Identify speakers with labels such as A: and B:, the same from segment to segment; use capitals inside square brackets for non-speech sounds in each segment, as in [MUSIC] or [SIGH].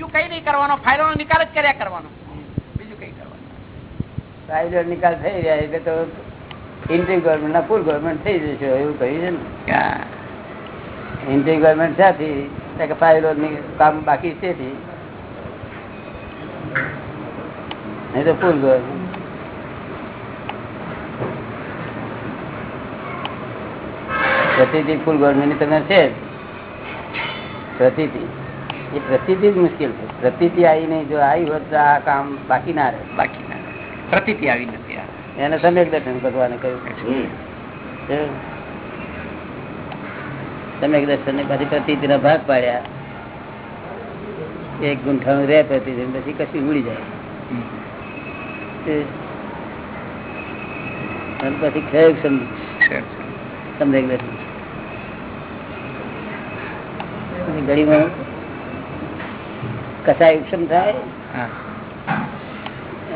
A: બીજું કઈ નહીં કરવાનો ફાયદો નિકાલ જ કર્યા કરવાનો. બીજું કઈ કરવાનું.
B: ફાઇલો નિકાલ થઈ જાય એટલે તો ઇન્ટ્રી ગવર્મેન્ટ ના ફૂલ ગવર્મેન્ટ થઈ જશે એવું કહ્યું છે ને. ઇન્ટ્રી ગવર્મેન્ટ ત્યાંથી કે કામ બાકી છે નહીં તો ફૂલ ગવર્મેન્ટ પ્રતિથી ફૂલ ગવર્મેન્ટ તમે છે. પ્રતિથી. એ પ્રતિથી જ મુશ્કેલ છે. પ્રતિથી આવીને જો આવી હોત તો આ કામ બાકી ના રહે.
A: બાકી ના પ્રતિતિ આવી નથી
B: એને સમ્યક દર્શન ભગવાને કહ્યું. સમ્યક દર્શન ને પછી પ્રતિતિ ભાગ પાડ્યા. એક ગુંઠાણું રહે પ્રતિ પછી કશું ઉડી જાય. અને પછી ક્ષય સમ-
A: છે, છે.
B: સમ્યક દર્શન પછી ઘડીમાં કસાય ઉપશમ થાય.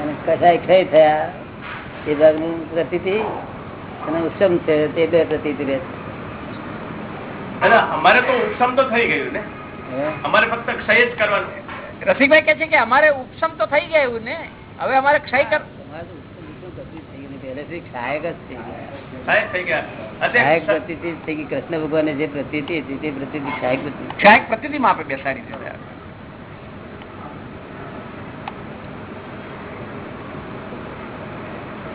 B: અને કસાય ક્ષય થયા એ ભાગનું પ્રતિ અને ઉત્સમ છે તે બે પ્રતિ રહે
C: અને અમારે તો ઉપસમ તો થઈ ગયું ને? અમારે ફક્ત ક્ષય જ કરવાનું.
A: રસિકભાઈ કે છે કે અમારે ઉપસમ તો થઈ ગયું ને? હવે અમારે ક્ષય કર
B: તમારે તો ઉપશમ પ્રતિ પ્રતિ જ બેસાડી ગયું નહીં. પહેલેથી સહાયક જ થઈ ગયું.
C: સહાયક થઈ ગયા
B: સહાયક
C: અત્યારે
B: પ્રતિતિ જ થઈ ગઈ કૃષ્ણ ભગવાને જે પ્રતિતિ હતી તે પ્રતિતિ સહાયક પ્રતિતિ
A: ક્ષય પ્રતિતિમાં આપણે બેસાડી દીધા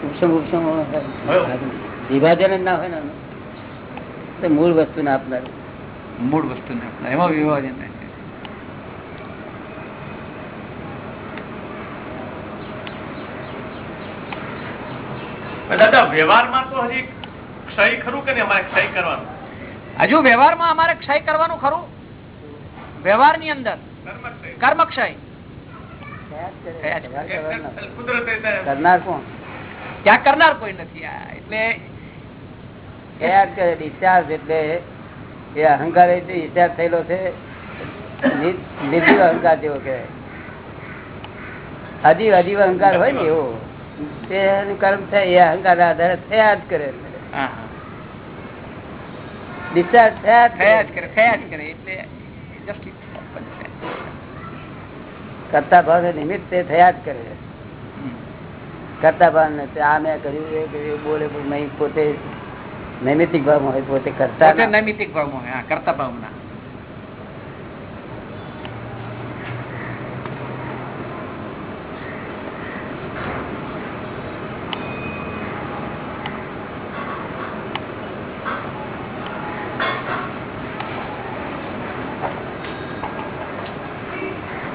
B: ઉપશમ ઉપસંગ વિભાજન જ ના હોય ને તો મૂળ વસ્તુ ને આપનાર.
A: મૂળ વસ્તુ ને આપનાર. એમાં વિભાજન
C: દાદા વ્યવહારમાં તો હજી ક્ષય ખરું કે અમારે ક્ષય કરવાનું?
A: હજુ વ્યવહારમાં અમારે ક્ષય કરવાનું ખરું. વ્યવહારની અંદર.
C: કર્મક્ષય.
A: કર્મ ક્ષય.
B: કરનાર કોણ?
A: ત્યાં કરનાર કોઈ નથી આ એટલે
B: ડિસ્ચાર્જ એટલે એ અહંકાર ડિસ્ચાર્જ થયેલો છે નિર્જીવ અહંકાર જેવો કહેવાય અજીવ અજીવ અહંકાર હોય ને એવો તે કર્મ થાય એ અહંકાર ના આધારે થયા જ કરે. ડિસ્ચાર્જ થયા
A: થયા જ
B: કરે
A: થયા જ કરે એટલે.
B: કરતા ભાવ નિમિત્ત થયા જ કરે. કરતા ભાવ ને તે આ મેં કર્યું એ કર્યું એ બોલે પણ નહીં પોતે નૈમિતિક ભાવમાં હોય પોતે કરતા
A: પોતે
B: ના.
A: નૈમિતિક ભાવમાં હોય, હા કરતા ભાવના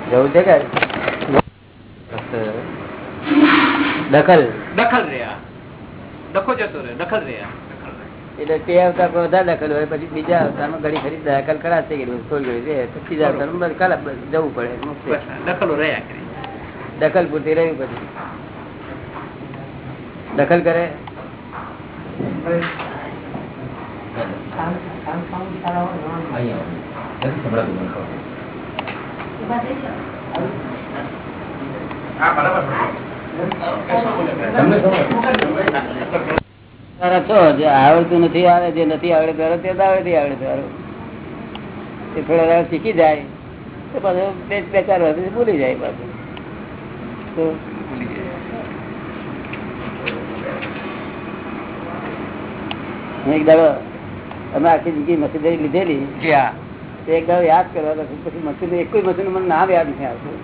B: જવું છે કે દખલ.
A: દખલ રહ્યા. ડખો જતો રહે દખલ રહ્યા.
B: એટલે તે અવતાર પર વધારે દખલ હોય પછી બીજા અવતારમાં ઘડી ખરી દખલ કરાશે કે થોડી ઘડી રહે પછી ત્રીજા અવતારમાં બસ જવું પડે.
A: દખલો રહ્યા
B: દખલ પૂરતી રહ્યું પછી. દખલ કરે. તારા છો જે આવડતું નથી આવે જે નથી આવડે ત્યારે તે આવડે આવડે તારું. એ થોડા શીખી જાય તો પાછું બે બે ચાર વર્ષ ભૂલી જાય પાછું. તો એક દાડો અમે આખી જિંદગી મશીનરી લીધેલી. એક દાડો યાદ કરવા પછી મશીન એક મશીન મને નામ યાદ નથી આવતું.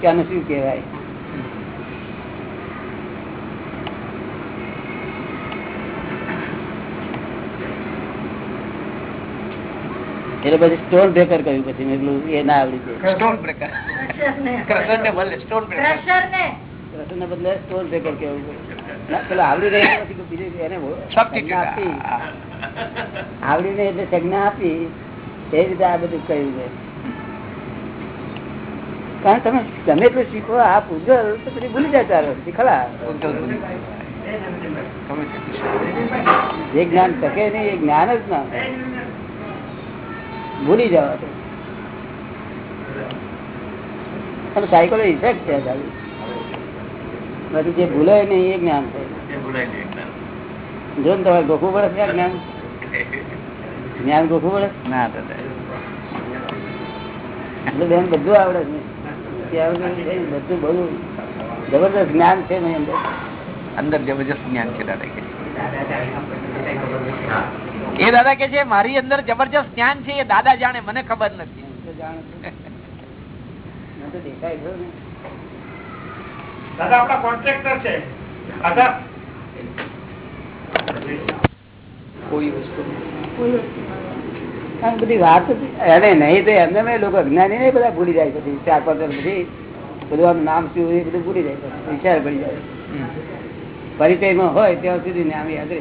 B: કે આનું શું કહેવાય? એટલે પછી સ્ટોન બ્રેકર કહ્યું પછી મેં કીધું એ ના આવડી ગયું
A: સ્ટોન બ્રેકર ને. બદલે સ્ટોન બ્રેકર
B: રસુને બદલે સ્ટોન બ્રેકર કહેવું પડ્યું. ના, પેલો આવડી રહે બીજું એને આપી. આવડી રહે એટલે સંજ્ઞા આપી એ રીતે આ બધું કહ્યું છે. કારણ તમે ગમે એટલું શીખો આ પૂજલ તો પછી ભૂલી જાય ચાલો શીખલા જે જ્ઞાન શકે નહીં એ જ્ઞાન જ ના ભૂલી જવા દે. અને સાયકોલો ઇફેક્ટ છે ખાલી બાકી જે ભૂલાય નહીં એ જ્ઞાન છે. જો ને તમારે ગોખવું પડે ક્યાં જ્ઞાન? જ્ઞાન ગોખવું પડે?
A: ના દાદા.
B: એટલે બેન બધું આવડે છે. બધું બધું જબરદસ્ત જ્ઞાન છે ને અંદર.
A: અંદર જબરજસ્ત જ્ઞાન છે દાદા એ દાદા કે છે મારી અંદર જબરજસ્ત જ્ઞાન છે એ દાદા જાણે મને ખબર નથી.
C: દાદા આપણા કોન્ટ્રાક્ટર છે. દાદા
A: કોઈ વસ્તુ
B: બધી વાત અરે નહીં તો એમને મેં લોકો અજ્ઞાની બધા ભૂલી જાય પછી ચાર પાંચ વર્ષ પછી. બધું આમ નામ શું એ બધું ભૂલી જાય પછી વિચાર પડી જાય. પરિચયમાં હોય ત્યાં સુધી નામ યાદ રહે.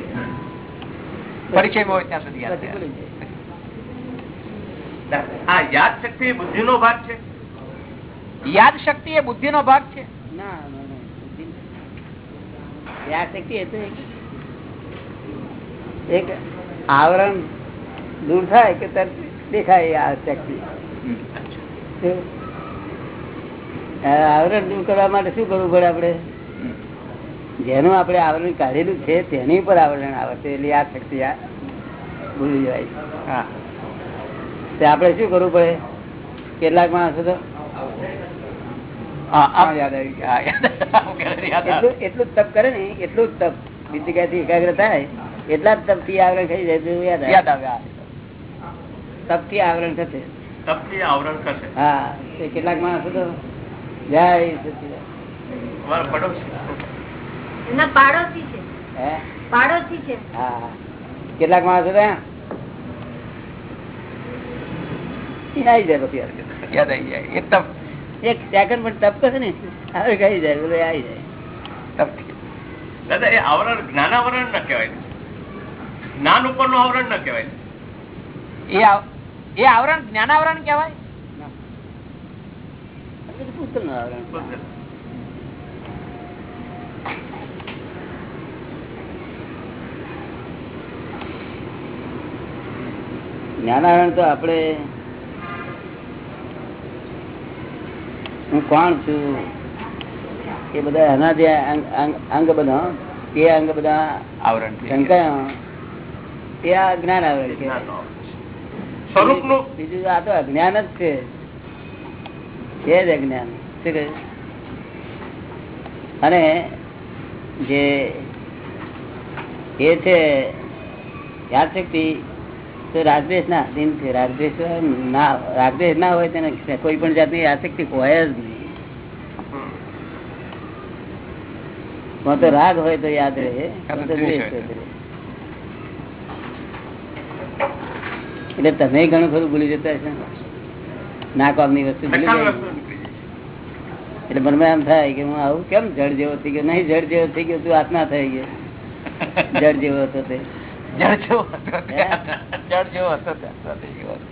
A: પરિચયમાં હોય ત્યાં સુધી યાદ
C: આ શક્તિ એ બુદ્ધિનો ભાગ છે?
A: યાદ શક્તિ એ બુદ્ધિ નો ભાગ છે.
B: યાદ શક્તિ એ તો એક- આવરણ દૂર થાય કે તરત દેખાય યાદ શક્તિ. આવરણ દૂર કરવા માટે શું કરવું પડે આપણે? જેનું આપણે આવરણ કાઢેલું છે તેની પર આવરણ આવે છે એટલે આ શક્તિ આ ભૂલી જવાય.
A: હા.
B: તે આપણે શું કરવું પડે? કેટલાક માણસો તો એટલું તપ કરે ને એટલું જ તપ. બીજી ક્યાંથી એકાગ્ર થાય એટલા જ તપથી આવરણ થઈ જાય યાદ આવે. તપથી આવરણ થશે.
C: તપથી આવરણ થશે.
B: હા તે કેટલાક માણસો તો જય સચિદાનંદ.
C: પડોશી.
B: કેટલાક માણસો આવરણ હા. ઈ આવી જાય પછી યાર.
A: યાદ આવી જાય એ તપ
B: એક સેકન્ડ પણ તપ કરે ને હવે કઈ જાય બધું આવી જાય
A: તપથી.
C: દાદા એ આવરણ જ્ઞાનાવરણ ન કહેવાય જ્ઞાન ઉપરનું આવરણ ન કહેવાય
A: એ આવ- એ આવરણ જ્ઞાનાવરણ
B: તો આપણે હું કોણ છું? એ બધા એના જે અંગ બધા તે અંગ બધા
A: આવરણ
B: શંકા તે આ જ્ઞાન આવરણ છે.
C: સ્વરૂપનું
B: બીજું આ તો અજ્ઞાન જ છે. છે જ અજ્ઞાન. શું કહે? અને જે એ છે યાદ શક્તિ તો રાગદ્વેષ ના અધીન છે રાગદ્વેષ ના રાગદ્વેષ ના હોય તેને કોઈ પણ જાતની આસક્તિ હોય જ નહીં. તો રાગ હોય તો યાદ રહે. એટલે તમે ઘણું ખરું ભૂલી જતા હશે. ને? કામની વસ્તુ ભૂલી. એટલે મનમાં એમ થાય કે હું આવું કેમ જળ જેવો થઈ ગયો? નહીં જળ જેવો થઈ ગયો તું આત્મા થઈ ગયો. જળ જેવો હતો તે.
A: જળ જેવો હતો ત્યાં. જળ જેવો હતો ત્યાં. સાથે જેવો હતો.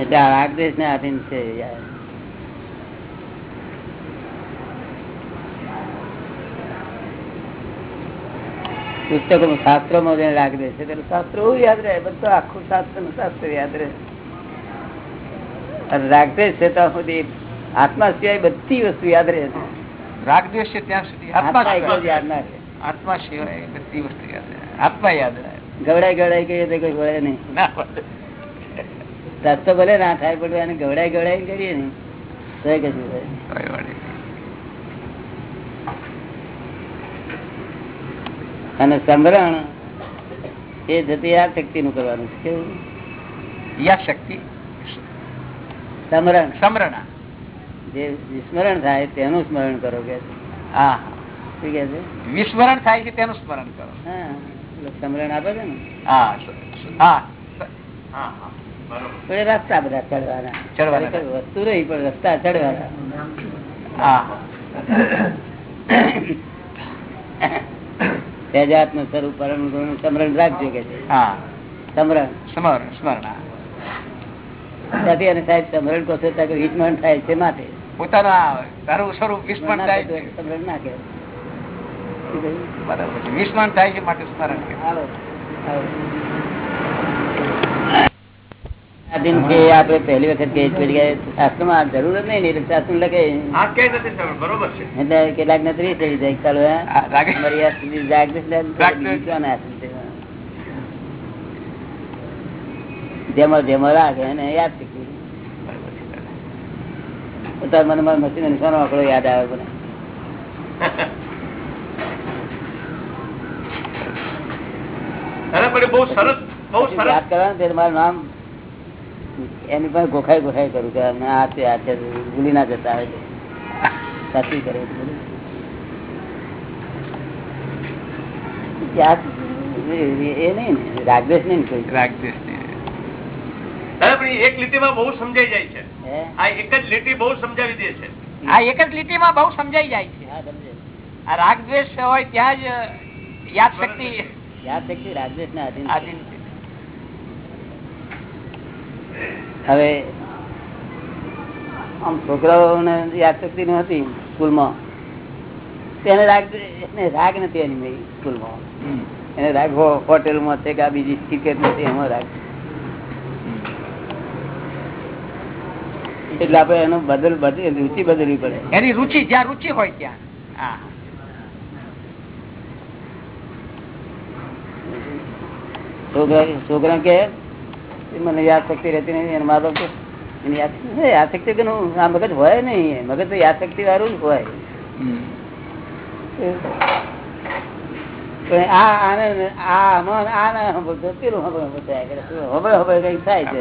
B: એટલે આ રાગદેશ ને આધીન છે યાર. પુસ્તકોમાં શાસ્ત્રોમાં જેને રાગદેશ છે એટલે શાસ્ત્રો યાદ રહે બધું આખું શાસ્ત્રનું શાસ્ત્ર યાદ રહે અને રાગદેશ છે ત્યાં સુધી આત્મા સિવાય બધી વસ્તુ યાદ રહે છે.
A: રાગ દ્વેષ છે ત્યાં સુધી. આત્મા
B: યાદ ના રહે.
A: આત્મા સિવાય બધી વસ્તુ યાદ રહે. આત્મા યાદ રહે.
B: ગવડાય ગવડાય કહીએ તો કોઈ વળે નહીં. રસ્તો ભલે ના થાય પણ એને ગવડાય ગવડાય કરીએ ને તો એ કશું. અને સમરણ એ જતી યાદ શક્તિ નું કરવાનું છે. કેવું?
A: યાદ શક્તિ.
B: સમરણ
A: સમરણા
B: જે વિસ્મરણ થાય તેનું સ્મરણ કરો કે
A: હા
B: શું કે છે?
A: વિસ્મરણ થાય છે તેનું સ્મરણ કરો?
B: હા એટલે આપે છે ને.
A: હા
B: રસ્તા બધા ચડવાના.
A: ચડવાના.
B: વસ્તુ રહી પણ રસ્તા ચડવાના.
A: હા. [COUGHS]
B: સહેજાતનું સ્વરૂપ પરમ ગુણનું સમરણ રાખજો કે છે
A: હા.
B: સમરણ.
A: સ્મરણ સ્મરણ
B: ત્યાંથી અને સાહેબ સમરણ કહો ત્યાં કે વિસ્મરણ થાય છે માટે
A: પોતાના તારું સ્વરૂપ વિસ્મરણ થાય છે.
B: સમરણ ના કહેવાય.
A: વિસ્મરણ છે. માટે સ્મરણ
B: આપણે પહેલી વખત જરૂર જ નહીં શાસ્ત્ર લખે.
C: નથી બરોબર છે.
B: એટલે કેટલાક ને ત્રીસ થઈ જાય ચાલો હે?
A: આ રાગે-
B: અમારી આ સુધી જાગૃત લે,
A: જાગૃત.
B: બીજું ક્યાં ના હાથમાં છે? જેમાં જેમાં રાખે એને યાદ શક્તિ અત્યારે મને મારા મશીન નિશાનો આંકડો યાદ આવે મને.
C: પણ
B: યાદ કરવાનું ત્યારે મારું નામ એની ગોખાઈ ગોખાઈ કરું કે અમે આ છે આ છે ભૂલી ના જતા આવે છે. સાચી કરે છે બધું. યાદ એ નહીં ને રાગદેશ નહીં
A: રાગદેશ ને.
C: દાદા પણ એ એક લીટીમાં બહુ સમજાઈ જાય છે. આ એક જ લીટી બહુ સમજાવી દે છે.
A: આ એક જ લીટીમાં બહુ સમજાઈ જાય છે. આ રાગ હોય ત્યાં જ યાદ શક્તિ
B: યાદ શક્તિ રાગદેશ ના આધીન છે. હવે આમ છોકરાઓને યાદ શક્તિ ન હતી સ્કૂલમાં. તેને રાગ એને રાગ નથી એની સ્કૂલ સ્કૂલમાં. એને રાગ હોટેલ હોટેલમાં છે કે આ બીજી ક્રિકેટ નથી એમાં રાગ એટલે આપડે એનો બદલ બદલ રુચિ બદલવી પડે
A: એની રુચિ જ્યાં રુચિ હોય ત્યાં
B: છોકરા છોકરા કે મને યાદ શક્તિ રહેતી નહીં એના મા બાપ કે, "એની યાદ યાદ શક્તિ કે આ મગજ હોય નહીં મગજ તો યાદ શક્તિ વાળું જ હોય પણ આ આને આ આ ના સાંભળતો પેલું સાંભળે થાય છે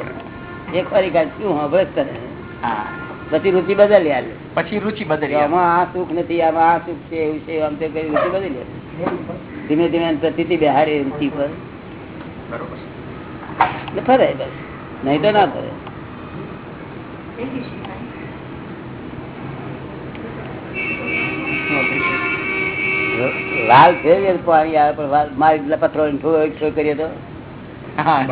B: એક ફરી કાઢ શું સાંભળે કરે પછી રુચિ બદલી આલે
A: પછી રુચિ બદલી
B: આમાં આ સુખ નથી આમાં આ સુખ છે એવું છે આમ તે કઈ રુચિ બદલી ધીમે ધીમે એની પ્રતિથી બેહારે રુચિ પર. ફરે બસ. નહીં તો ના ફરે. લાલ છે પાણી આવે પણ વાલ- મારી પથરો કરીએ તો.
A: હા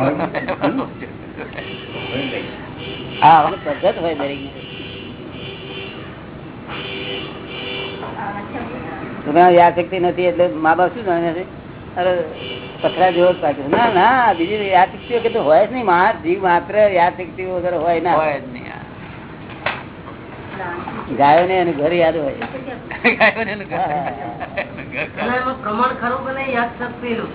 A: હા.
B: પદ્ધત હોય દરેક છોકરા યાદ નથી એટલે મા બાપ શું જાણે અરે પથરા જેવો જ ના ના બીજી યાદશક્તિઓ કે તો હોય જ નહીં. મા જીવ માત્ર યાદશક્તિ વગર હોય ના.
A: હોય જ નહીં,
B: ગાયો ને એનું ઘર યાદ હોય.
A: ગાયોને એનું ઘર.
D: પ્રમાણ ખરું કે યાદ શક્તિનું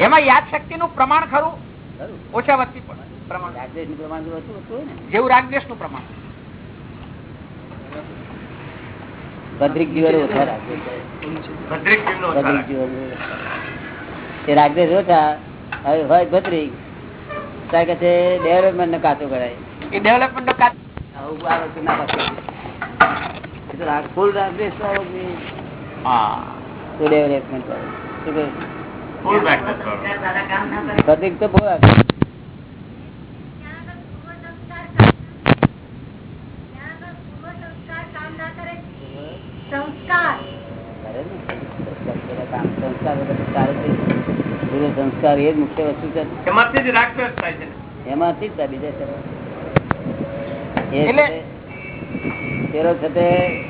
A: એમાં યાદ શક્તિ નું પ્રમાણ ખરું?
B: ખરું.
A: ઓછા વસ્તી પણ. પ્રમાણ
B: રાગદ્વેષનું પ્રમાણ ઓછું ઓછું ને.
A: જેવું રાગદ્વેષનું પ્રમાણ.
B: ભદ્રિક જીવન ઓછા
C: ભદ્રિક જીવનો ઓછા
B: ભદ્રિક
C: રાખે.
B: જીવન એ રાગદ્વેષ ઓછા હવે હોય ભદ્રિક. ત્યારે કે છે ડેવલપમેન્ટ ને કાચો કરાય
A: એ ડેવલપમેન્ટ નો કાચ-
B: આવું આ વસ્તુ ના ફૂલ નહીં.
A: હા.
B: તો ડેવલપમેન્ટ વાળું. શું ભદ્રિક તો બહુ આગળ.
D: સંસ્કાર
B: કરે ને? સંસ્કાર પેલા કામ. સંસ્કાર વગર તો ચાલે જ નહીં. પૂરો સંસ્કાર એ જ મુખ્ય વસ્તુ છે.
C: એમાંથી જ રાગદ્વેષ થાય છે.
B: એમાંથી જ બીજા છે. એ
A: એટલે-
B: છે તે- પેલો છે તે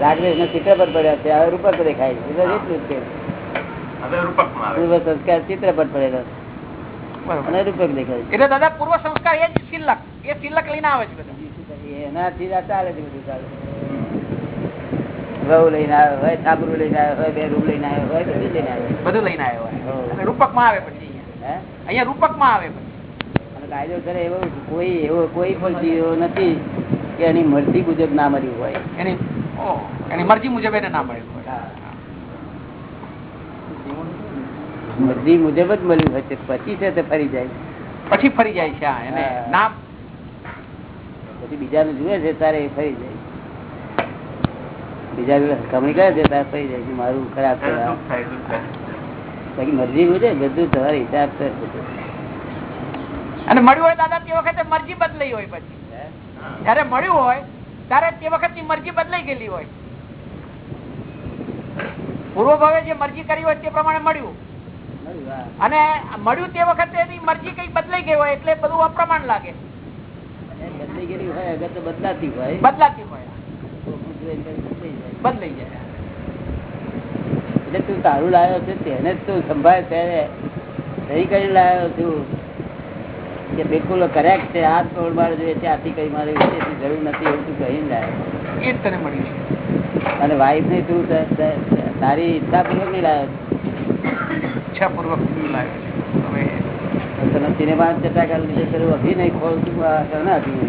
B: રાગદેશ ના ચિત્ર પર પડ્યા છે હવે રૂપક દેખાય છે. એટલું જ સંસ્કાર ચિત્ર પર પડેલો છે. અને રૂપક દેખાય છે.
A: એટલે દાદા પૂર્વ સંસ્કાર એ જ સિલક એ સિલક લઈને આવે છે
B: એનાથી ચાલે છે બધું ચાલે વહુ લઈને આવ્યો હોય છાપરું લઈને આવ્યો હોય બે રૂમ લઈને આવ્યો હોય બધું લઈને આવ્યો
A: બધું લઈને આવ્યો હોય.
B: હા.
A: અને આવે પછી અહીંયા. રૂપકમાં આવે પછી.
B: અને કાયદો કરે એવો કોઈ એવો કોઈ નથી કે એની મરજી મુજબ ના મળ્યું હોય.
A: એની એની મરજી મુજબ એને ના મળ્યું હોય.
B: મરજી મુજબ જ મળ્યું હોય છે. પછી છે તે ફરી જાય.
A: પછી ફરી જાય છે એને. નામ
B: પછી બીજાનું જુએ છે તારે એ ફરી જાય. બીજા કમી કરે છે તારે ફરી જાય મારું ખરાબ બાકી મરજી મુજબ બધું તમારી હિસાબ છે.
A: અને મળ્યું હોય દાદા તે વખતે મરજી બદલાઈ હોય પછી. જયારે મળ્યું હોય ત્યારે તે વખતની મરજી બદલાઈ ગયેલી હોય. પૂર્વ ભાવે જે મરજી કરી હોય તે પ્રમાણે મળ્યું. અને મળ્યું તે વખતે એની મરજી કઈ બદલાઈ ગઈ હોય એટલે બધું અપ્રમાણ લાગે.
B: બદલાઈ ગયેલી હોય અગર તો બદલાતી હોય.
A: બદલાતી હોય.
B: બદલાઈ જાય. એટલે તું તારું લાવ્યો છે તેને જ તું સંભાળ ત્યારે સહી કરી લાવ્યો છું. કે બિલકુલ કરેક્ટ છે આ તોડ મારે જોઈએ ત્યાંથી કઈ મારે વિશેષની જરૂર નથી એવું તું કહી લાવ્યો
A: એ જ તને મળ્યું છે.
B: અને વાઈફ ને તું તારી ઈચ્છા પૂર્વક નહીં લાવ્યો
A: ઈચ્છાપૂર્વક લાવ્યો છે. હવે
B: તમે સિનેમા ચટાકા લીધે કર્યું અભિનય ખોલતું આ કોના અભિનય?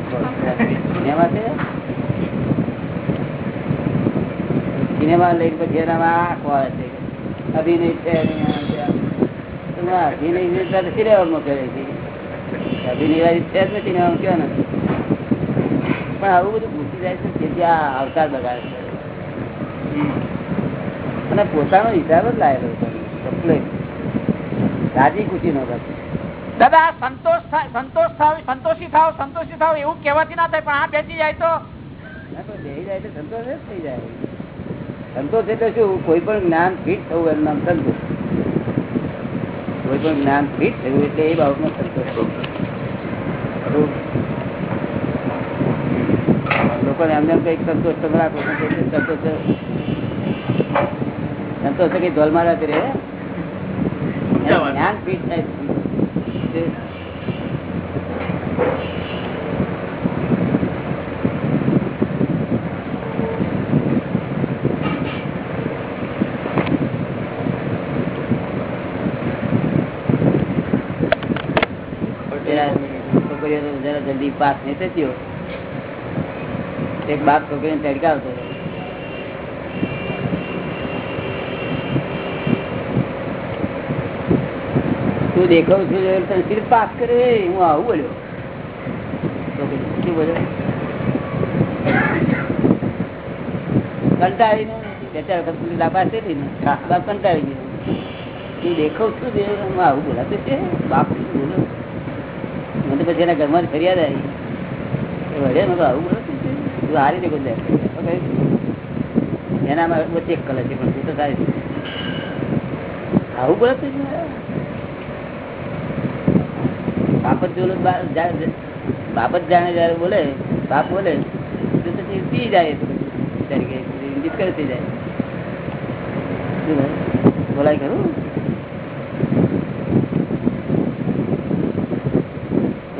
B: સિનેમા છે? સિનેમા લઈ પછી એનામાં આ ખોળે છે. અભિનય છે આ આ. અભિનય સિનેમામાં કરે છે. અભિનય છે જ ને કયો નથી. પણ આવું બધું પૂછી જાય છે ત્યાં અવતાર બગાડે છે. અને પોતાનો હિસાબ જ લાયેલો રાજી ખુશી નો
A: દાદા આ સંતોષ થાય સંતોષ થાવ સંતોષી થાવ સંતોષી થાવ એવું કહેવાથી ના થાય પણ આ બેસી જાય તો?
B: ના તો બેસી જાય એટલે સંતોષ જ થઈ જાય. સંતોષ એટલે શું કોઈ પણ જ્ઞાન ફિટ થવું એનું નામ સંતોષ. કોઈ પણ જ્ઞાન ફિટ થયું એટલે એ બાબતમાં સંતોષ? લોકોને એમને એમ કઈ સંતોષ તમે રાખો સંતોષ સંતોષ કઈ ધોલમાં રાત્રે રહે? જ્ઞાન ફિટ થાય છે. પેલા છોકરીઓ તો જરા જલ્દી પાસ નહીં થતી એક બાપ છોકરીને તડકાવતો તું દેખાવ છું તને સીધ પાસ કરે, હું આવું બોલ્યો શું બોલ્યો કંટાળીને બે ચાર વખત સુધી લાપાસ ને કંટાળી ગયો. તું દેખાવ છું હું આવું બોલાતું છે. બાપ બોલ્યો તો પછી એના ઘરમાં ફરિયાદ આવી. વડે મેં આવું બોલો તું છે? તું હારી દેખો દે તો એનામાં વચ્ચે એક કલર છે, પણ તું તો સારી આવું બોલે બાપત બાપ જોલો બા- જા- બાપ જ જાણે જયારે બોલે, બાપ બોલે, તો પી જાય તરીકે ડિસ્કસ થઈ જાય. બોલાય ખરું?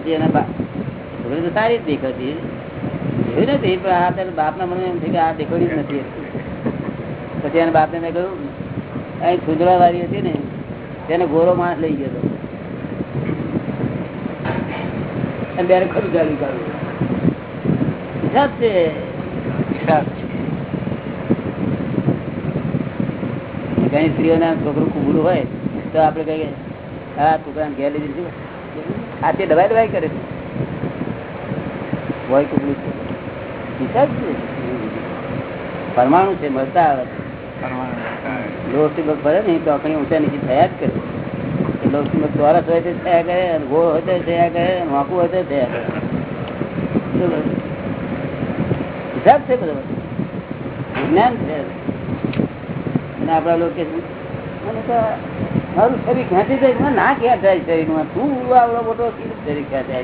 B: પછી અને છોકરી તો સારી જ દેખાતી એવું નથી પણ આ તારા બાપના મને એમ થયું કે આ દેખાડી જ નથી. પછી એના બાપને મેં કહ્યું અહીં છુંદડા વાળી હતી ને તેને ગોરો માણસ લઈ ગયો હતો. અને ખરું ચાલુ કાઢ્યું. હિસાબ છે. ઘણી સ્ત્રીઓના છોકરું કુબડું હોય તો આપણે કહીએ હા છોકરાને ઘેર લીધી આ તે દવાઈ દવાઈ કરે છે? હોય કુબડું છે. હિસાબ છે? પરમાણુ છે મળતા આવે છે. ભરે ને તો આપણે ઊંચા નીચે થયા જ કરે. બગ ચોરસ હોય તો થયા કરે અને હોય તો થયા કરે વાંકું હોય તો થયા કરે. હિસાબ છે બધો વિજ્ઞાન છે. અને આપણા લોકો મારું શરીર ખેંચી જાય ના ક્યાં જાય શરીરમાં? તું આવડો મોટો શરીર ખેંચાય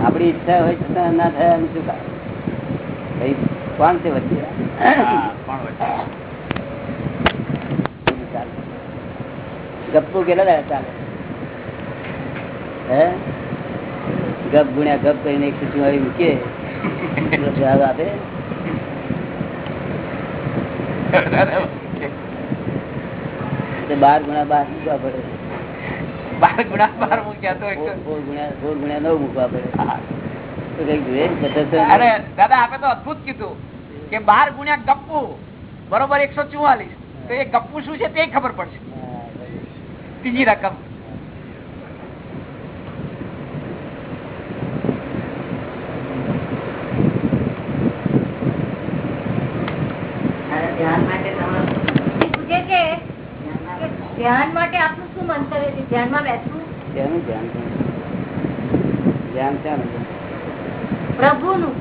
B: આપણી ઈચ્છા હોય છતાં ના થયા શું કોણ છે વચ્ચે? ગપ્પુ કેટલા ચાલે? હે? ગપ ગુણ્યા ગપ કરીને એક સૂચી વાળી મૂકીએ જવાબ આપે? બાર ગુણ્યા બાર મૂકવા પડે.
A: બાર ગુણ્યા બાર મૂક્યા તો
B: ગુણ્યા સોળ ગુણ્યા નવ મૂકવા પડે.
A: અરે દાદા આપે તો અદભુત કીધું કે બાર ગુણ્યા ગપ્પુ બરોબર એકસો ચુવાલીસ. તો એ ગપ્પુ શું છે તે ખબર પડશે. ત્રીજી રકમ.
D: ધ્યાન માટે
E: ધ્યાન આપનું શું મંતવ્ય છે? ધ્યાનમાં બેસવું?
B: ધ્યાન ધ્યાન ધ્યાન?
E: પ્રભુનું.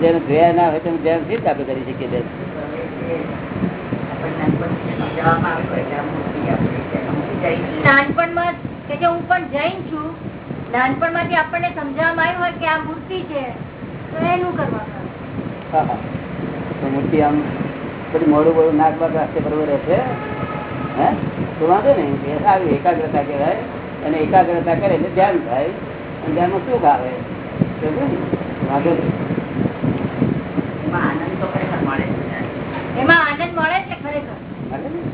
B: જેને જોયા ના હોય તેનું ધ્યાન આપણે કરી શકીએ?
E: નાનપણમાં સમજાવવામાં આવ્યું કે આ મૂર્તિ છે
B: મૂર્તિ આમ બધું મોડું મોડું નાક બાક રાખશે બરોબર રહેશે હે? તો વાંધો નહીં. એ એકાગ્રતા કહેવાય. અને એકાગ્રતા કરે એટલે ધ્યાન થાય. અને ધ્યાનમાં સુખ આવે? વાંધો નહીં
D: એમાં આનંદ તો ખરેખર મળે છે.
E: એમાં આનંદ મળે છે ખરેખર
B: વાંધો નહીં.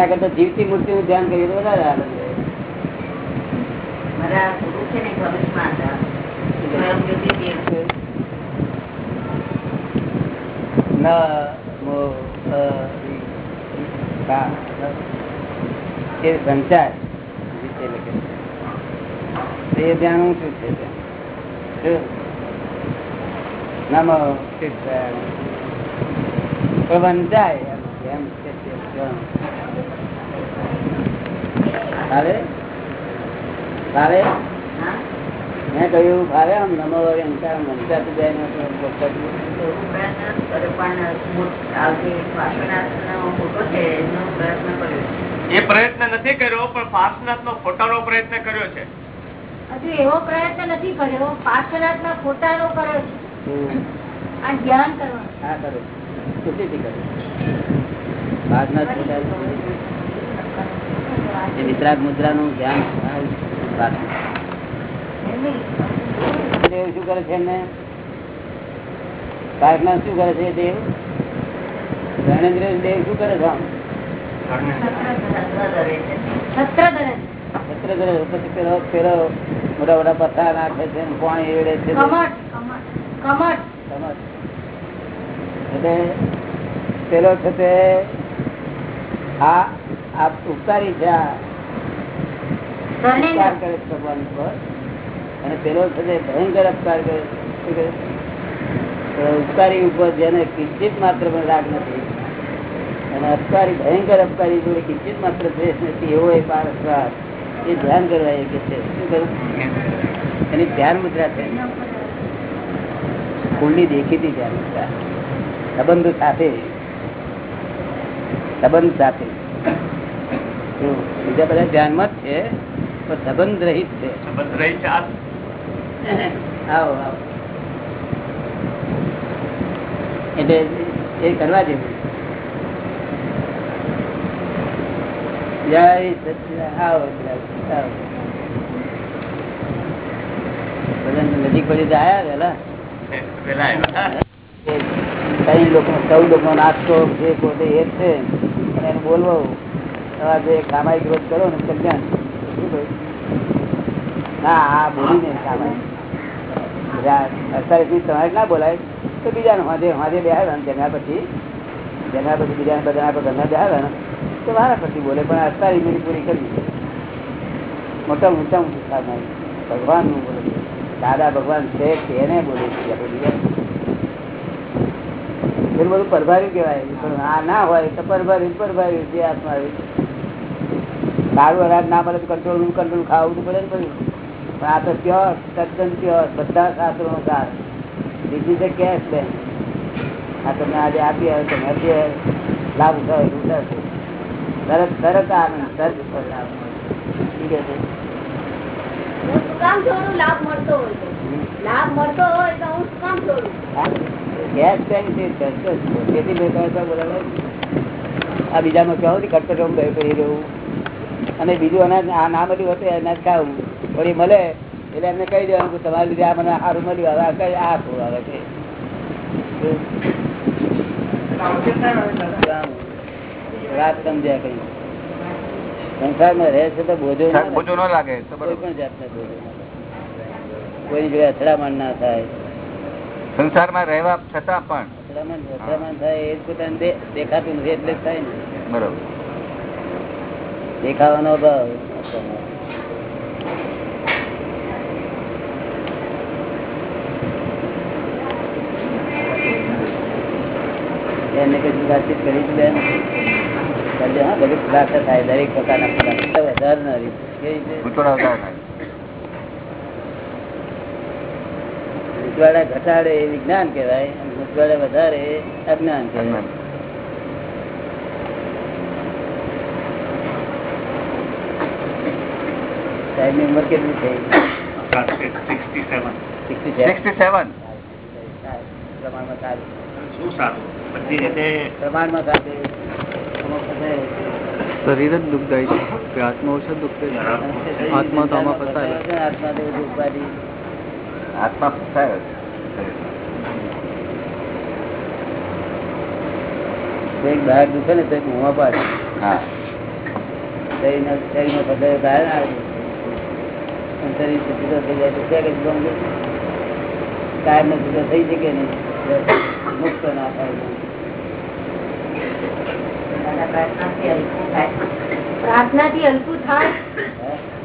B: એના કરતા જીવતી મૂર્તિ નું ધ્યાન કરીએ તો વધારે આનંદ. એ સંચાર. એ ધ્યાન છે નમો એમ છે
D: મોટ- આ જે શ્વાસોનાસનો ફોટો છે એનો પ્રયત્ન કર્યો જાય
C: એ પ્રયત્ન નથી કર્યો પણ પાર્શનાથ નો ફોટાનો પ્રયત્ન કર્યો છે.
E: હજુ એવો પ્રયત્ન નથી કર્યો પાર્શ્વનાથ ના ફોટાનો કર્યો છે. આ ધ્યાન કરવાનું.
B: હા કરો. ખુશીથી કરું. પોતા એ વિતરાગ મુદ્રાનું ધ્યાન દેવ શું કરે છે એમને? પ્રાર્થના શું કરે છે દેવ? ધર્મેન્દ્ર દેવ શું કરે છે આમ? મોટા મોટા નાખે છે ને પાણી એવડે છે. એટલે પેલો છે તે આ આ ઉપકારી છે કરે ભગવાન પર અને પેલો છે ભયંકર અપકાર કરે શું કરે? ઉપકારી ઉપર જેને કિંચિત માત્ર પણ રાગ નથી અને અપકારી ભયંકર અપકારી જોડે કિંચિત માત્ર દ્વેષ નથી એવો એ પારસ્પર એ ધ્યાન કરવા એ કે છે. શું કરું એની ધ્યાન મુદ્રા છે. કુંડલી દેખીતી ધ્યાન મુદ્રા. સંબંધ સાથે. સંબંધ સાથે. બીજા બધા ધ્યાનમાં જ છે પણ સંબંધ રહિત છે.
C: સંબંધ રહી [LAUGHS]
B: આવો આવો. એટલે એ કરવા જેવું જય નજીક પડી તો આયા
C: પેલા
B: કઈ લોકો સૌ લોકો નાસ્તો જે પોતે એ છે. અને એને બોલવો તમારે જે સામાયિક રોજ કરો ને કલ્યાણ? ના, આ બોલીને સામાયિક. બધા તમારે ના બોલાય, તો બીજાને હાજે હાજે બેહાડે ને જમ્યા પછી, જેના પછી બીજાને બધા ઘરના બેહાડે ને, તો મારા પછી બોલે, પણ અત્યારે મિનિટ પૂરી કરવી મોટા મોટા મોટું સામાયિક. ભગવાનનું બોલે દાદા ભગવાન છે તેને બોલે છે આપણે બીજા પેલું બધું પરભાર્યું કહેવાય. પણ આ ના હોય તો પરભાર્યું પરભાર્યું, જે આત્મા સારું અનાજ ના મળે તો કંટ્રોલ કંટ્રોલ ખાવું તો પડે ને બધું પણ આ તો પ્યોર તદ્દન પ્યોર બધા શાસ્ત્રો નો સાર બીજી છે કેશ બેન આ તમને આજે આપી આવે તમે આપી લાભ થાય એવું થશે તરત તરત આનંદ તરત લાભ ઠીક છે?
E: લાભ મળતો હોય તો? હું કામ છોડું?
B: ગેસ બેંક છે. તેથી મેં કહ્યું બોલાવે. આ બીજામાં કહું ખટપટ હું ગયું કરી રહ્યું. અને બીજું અનાજ આ ના મળ્યું હતું અનાજ ખાવું. વળી મળે એટલે એમને કહી દેવાનું કે તમારા લીધે આ મને સારું મળ્યું. હવે આ કઈ આ થોડું આવે છે? વાત સમજ્યા કઈ. સંસારમાં રહે છે તો બોજો
A: બોજો ન લાગે
B: કોઈ પણ જાતનો બોજો. કોઈની જોડે અથડામણ ના થાય.
A: સંસારમાં રહેવા છતાં પણ.
B: અથડામણ અથડામણ થાય એ પોતાને દેખાતું નથી એટલે થાય ને.
A: બરોબર.
B: દેખાવાનો અભાવ એને કઈ વાતચીત કરી છે બેન કરજો હા બધું ખુલાસા થાય દરેક પ્રકારના ખુલાસા વધારે ના રીતે કેવી રીતે?
A: ગૂંચવણો વધારે થાય.
B: ગૂંચવાડા ઘટાડે એ વિજ્ઞાન કહેવાય અને ગૂંચવાડા વધારે એ અજ્ઞાન કહેવાય સાહેબની ઉંમર કેટલી થઈ સિક્સટી સેવન
A: 67
B: પ્રમાણમાં સારું
C: શું સારું બધી રીતે
B: પ્રમાણમાં સાથે અમુક સાથે
F: શરીર જ દુઃખદાયી છે કે આત્મા ઓછો દુઃખ આત્મા તો આમાં ફસાયેલો
B: આત્મા તો બધું ઉપાધિ
A: આત્મા ફસાયો
B: એક બહાર દુખે ને તો એક મોંમાં પાડે
A: હા
B: શરીરનો શરીરમાં ફસાયો બહાર ના આવે અને શરીર જુદો થઈ જાય તો ક્યાંક જ ગમ કાયમ નો જુદો થઈ શકે નહીં. મુક્ત ના થાય.
D: દાદા પ્રાર્થનાથી હલકું થાય?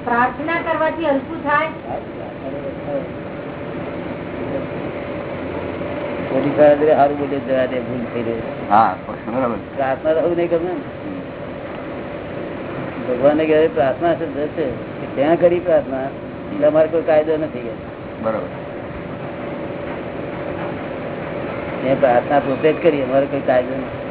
E: પ્રાર્થના કરવાથી હલકું થાય.
B: સારું બોલે જવા દે ભૂલ થઈ રહી. પ્રાર્થના તો નહીં ગમે ને ભગવાને કહેવાય પ્રાર્થના શબ્દ છે. કે ત્યાં કરી પ્રાર્થના. તમારે કોઈ કાયદો નથી
A: બરોબર.
B: એ પ્રાર્થના પોતે જ કરી અમારે કોઈ કાયદો નથી.